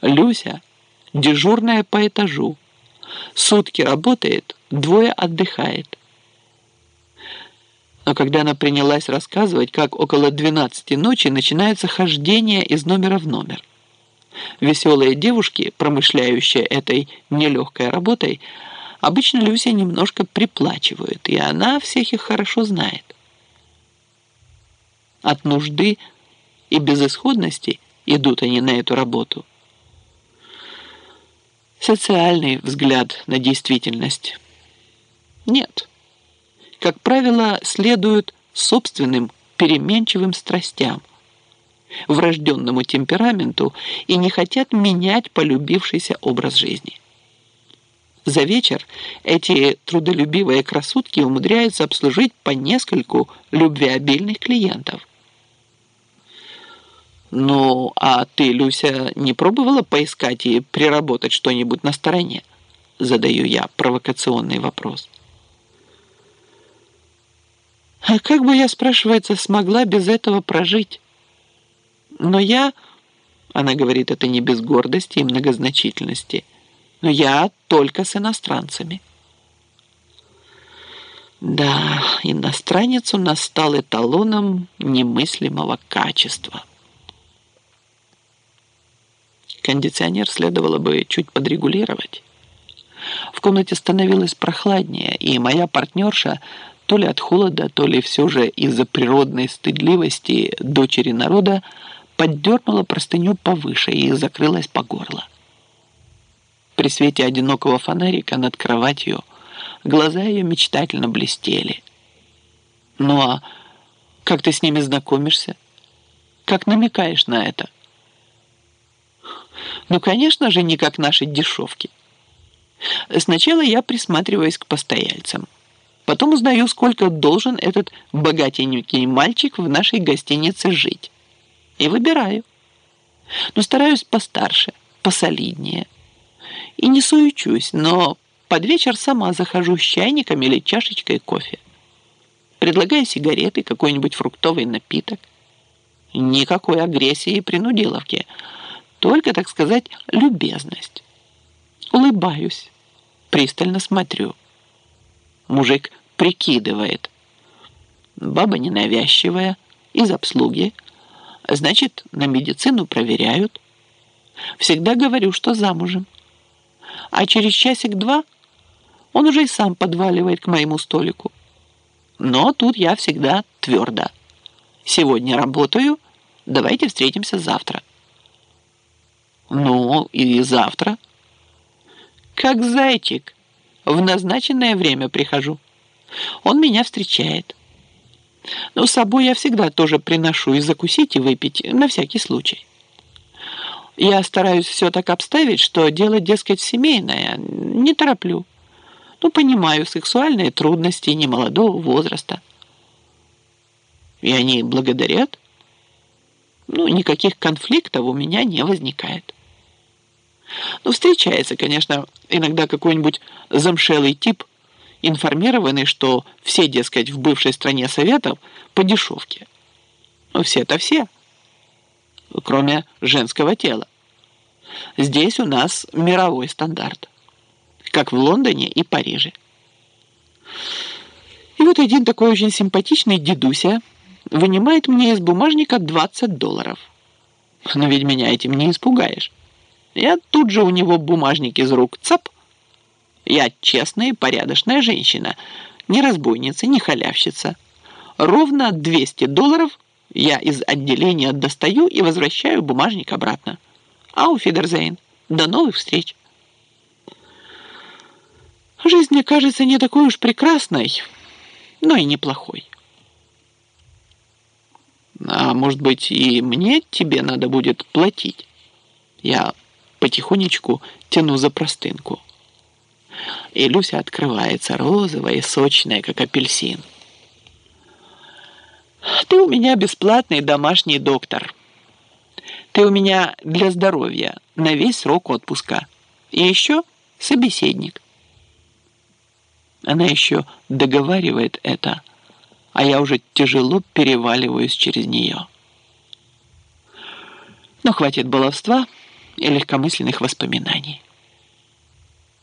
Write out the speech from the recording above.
Люся – дежурная по этажу. Сутки работает, двое отдыхает. Но когда она принялась рассказывать, как около 12 ночи начинается хождение из номера в номер, веселые девушки, промышляющие этой нелегкой работой, обычно Люся немножко приплачивают, и она всех их хорошо знает. От нужды и безысходности идут они на эту работу. Социальный взгляд на действительность. Нет. Как правило, следуют собственным переменчивым страстям, врожденному темпераменту и не хотят менять полюбившийся образ жизни. За вечер эти трудолюбивые красотки умудряются обслужить по нескольку любвеобильных клиентов. «Ну, а ты, Люся, не пробовала поискать и приработать что-нибудь на стороне?» Задаю я провокационный вопрос. «А как бы я, спрашивается, смогла без этого прожить?» «Но я...» Она говорит это не без гордости и многозначительности. «Но я только с иностранцами». Да, иностранец у нас стал эталоном немыслимого качества. Кондиционер следовало бы чуть подрегулировать. В комнате становилось прохладнее, и моя партнерша то ли от холода, то ли все же из-за природной стыдливости дочери народа поддернула простыню повыше и закрылась по горло. При свете одинокого фонарика над кроватью глаза ее мечтательно блестели. «Ну а как ты с ними знакомишься? Как намекаешь на это?» Ну, конечно же, не как наши дешевки. Сначала я присматриваюсь к постояльцам. Потом узнаю, сколько должен этот богатенький мальчик в нашей гостинице жить. И выбираю. Но стараюсь постарше, посолиднее. И не суючусь, но под вечер сама захожу с чайником или чашечкой кофе. Предлагаю сигареты, какой-нибудь фруктовый напиток. Никакой агрессии и принудиловки – только, так сказать, любезность. Улыбаюсь, пристально смотрю. Мужик прикидывает. Баба ненавязчивая, из обслуги. Значит, на медицину проверяют. Всегда говорю, что замужем. А через часик-два он уже и сам подваливает к моему столику. Но тут я всегда твердо. Сегодня работаю, давайте встретимся завтра. Ну, и завтра. Как зайчик. В назначенное время прихожу. Он меня встречает. Но с собой я всегда тоже приношу и закусить, и выпить, на всякий случай. Я стараюсь все так обставить, что дело, дескать, семейное, не тороплю. Ну, понимаю сексуальные трудности немолодого возраста. И они благодарят. Ну, никаких конфликтов у меня не возникает. Ну, встречается, конечно, иногда какой-нибудь замшелый тип, информированный, что все, дескать, в бывшей стране Советов по дешевке. Ну, все-то все, кроме женского тела. Здесь у нас мировой стандарт, как в Лондоне и Париже. И вот один такой очень симпатичный дедуся вынимает мне из бумажника 20 долларов. Но ведь меня этим не испугаешь. Я тут же у него бумажник из рук цап. Я честная и порядочная женщина, не разбойница, не халявщица. Ровно 200 долларов я из отделения достаю и возвращаю бумажник обратно. Ау, Фидерзейн, до новых встреч. Жизнь мне кажется не такой уж прекрасной, но и неплохой. А может быть, и мне тебе надо будет платить? Я потихонечку тяну за простынку. И Люся открывается, розовая и сочная, как апельсин. Ты у меня бесплатный домашний доктор. Ты у меня для здоровья на весь срок отпуска. И еще собеседник. Она еще договаривает это, а я уже тяжело переваливаюсь через нее. Но хватит баловства. И легкомысленных воспоминаний.